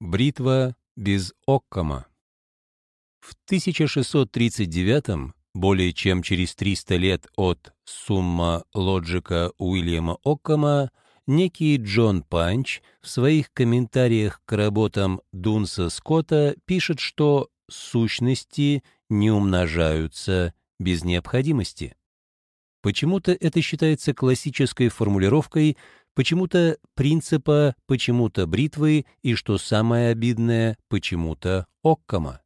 Бритва без Оккама. В 1639 более чем через 300 лет от «Сумма лоджика» Уильяма Оккама, некий Джон Панч в своих комментариях к работам Дунса Скотта пишет, что «сущности не умножаются без необходимости». Почему-то это считается классической формулировкой, почему-то принципа, почему-то бритвы и, что самое обидное, почему-то Оккама.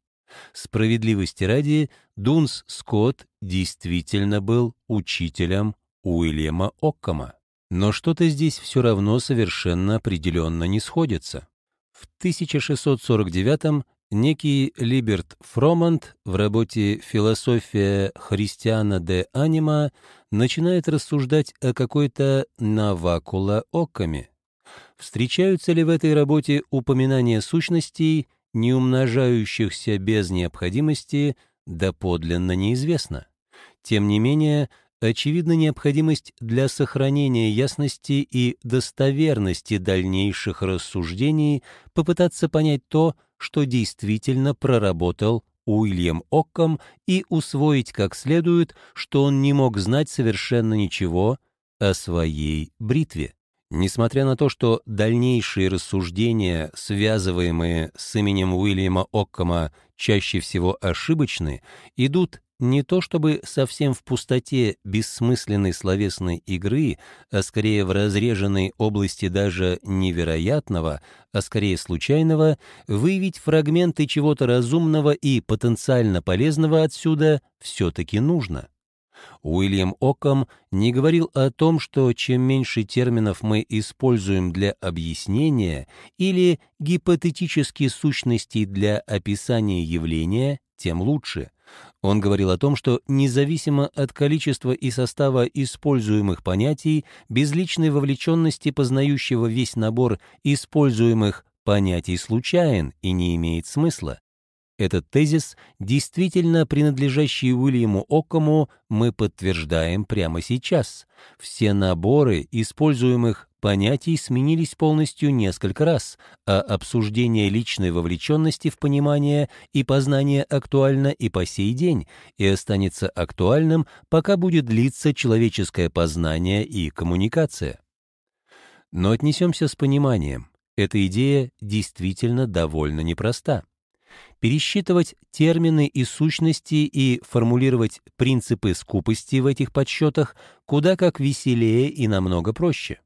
Справедливости ради, Дунс Скотт действительно был учителем Уильяма Оккама. Но что-то здесь все равно совершенно определенно не сходится. В 1649 некий Либерт Фромант в работе «Философия христиана де анима» начинает рассуждать о какой-то навакула Оккаме. Встречаются ли в этой работе упоминания сущностей, не умножающихся без необходимости, доподлинно неизвестно. Тем не менее, очевидна необходимость для сохранения ясности и достоверности дальнейших рассуждений попытаться понять то, что действительно проработал Уильям Оккам и усвоить как следует, что он не мог знать совершенно ничего о своей бритве. Несмотря на то, что дальнейшие рассуждения, связываемые с именем Уильяма Оккама, чаще всего ошибочны, идут не то чтобы совсем в пустоте бессмысленной словесной игры, а скорее в разреженной области даже невероятного, а скорее случайного, выявить фрагменты чего-то разумного и потенциально полезного отсюда все-таки нужно. Уильям Оккам не говорил о том, что чем меньше терминов мы используем для объяснения или гипотетические сущностей для описания явления, тем лучше. Он говорил о том, что независимо от количества и состава используемых понятий, без личной вовлеченности познающего весь набор используемых понятий случайен и не имеет смысла. Этот тезис, действительно принадлежащий Уильяму Оккому, мы подтверждаем прямо сейчас. Все наборы используемых понятий сменились полностью несколько раз, а обсуждение личной вовлеченности в понимание и познание актуально и по сей день, и останется актуальным, пока будет длиться человеческое познание и коммуникация. Но отнесемся с пониманием. Эта идея действительно довольно непроста пересчитывать термины и сущности и формулировать принципы скупости в этих подсчетах куда как веселее и намного проще.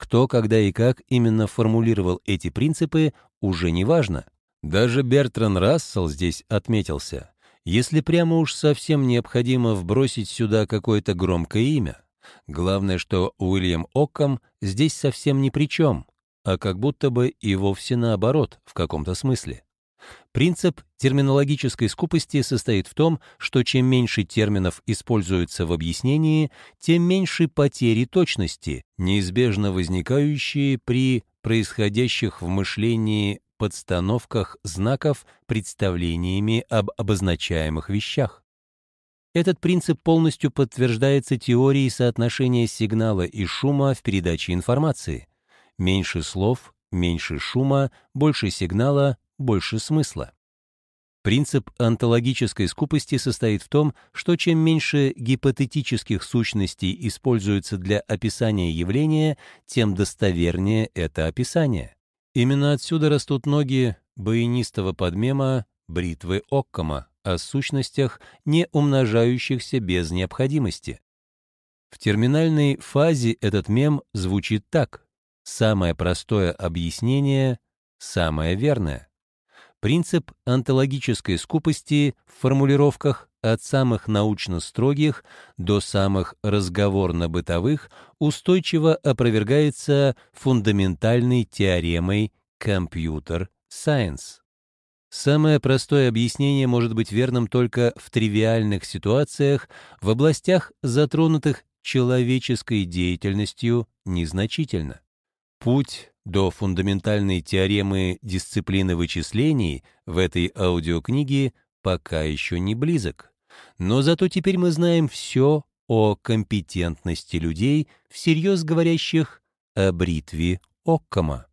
Кто, когда и как именно формулировал эти принципы, уже не важно. Даже Бертран Рассел здесь отметился. Если прямо уж совсем необходимо вбросить сюда какое-то громкое имя. Главное, что Уильям Оккам здесь совсем ни при чем, а как будто бы и вовсе наоборот в каком-то смысле. Принцип терминологической скупости состоит в том, что чем меньше терминов используется в объяснении, тем меньше потери точности, неизбежно возникающие при происходящих в мышлении подстановках знаков представлениями об обозначаемых вещах. Этот принцип полностью подтверждается теорией соотношения сигнала и шума в передаче информации. Меньше слов, меньше шума, больше сигнала, больше смысла. Принцип онтологической скупости состоит в том, что чем меньше гипотетических сущностей используется для описания явления, тем достовернее это описание. Именно отсюда растут ноги баянистого подмема бритвы Оккама о сущностях, не умножающихся без необходимости. В терминальной фазе этот мем звучит так. Самое простое объяснение — самое верное. Принцип онтологической скупости в формулировках от самых научно-строгих до самых разговорно-бытовых устойчиво опровергается фундаментальной теоремой компьютер-сайенс. Самое простое объяснение может быть верным только в тривиальных ситуациях, в областях, затронутых человеческой деятельностью, незначительно. Путь до фундаментальной теоремы дисциплины вычислений в этой аудиокниге пока еще не близок. Но зато теперь мы знаем все о компетентности людей, всерьез говорящих о бритве Оккама.